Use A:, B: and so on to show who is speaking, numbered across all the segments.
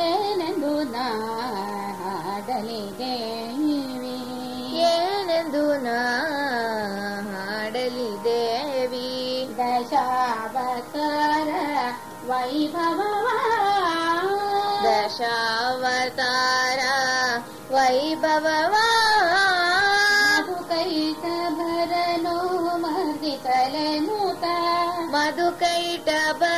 A: ಏನೆಂದು ನಾಡಲಿ ದೇವಿ
B: ಏನೆಂದು ನಾ ಹಾಡಲಿ ದೇವಿ
A: ದಶಾವತಾರ ವೈಭವವ
B: ದಶಾವತಾರ ವೈಭವವ
A: ಮಧುಕೈಟ ಭರನು ಮರ್ದಿಸಲೆನುತ
B: ಮಧುಕೈಟ ಬರನು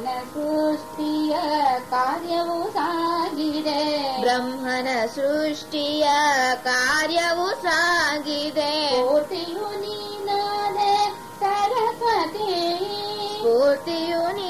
A: ಸೃಷ್ಟಿಯ ಕಾರ್ಯವು ಸಾಗಿದೆ
B: ಬ್ರಹ್ಮನ ಸೃಷ್ಟಿಯ ಕಾರ್ಯವು ಸಾಗಿದೆ
A: ಕೋಟಿಯು ನೀನಾದೆ ಸರಸ್ವತಿ
B: ಸ್ಫೂರ್ತಿಯು ನೀನಾದೆ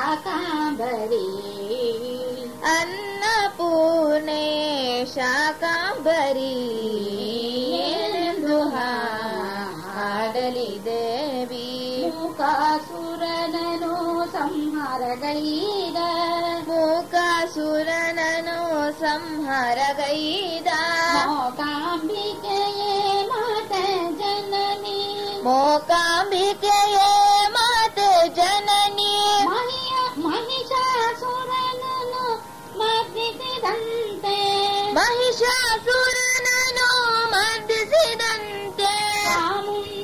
B: शाकाम्बरी।
A: अन्नपूर्णे शाकाम्बरी।
B: दुहा देवीका
A: सुरन
B: संहारीडा मका
A: सुरनो संहारीडा
B: मौकाभि जननी
A: मौका महिषासुरननो सुरनो चामुण्डेश्वरिताय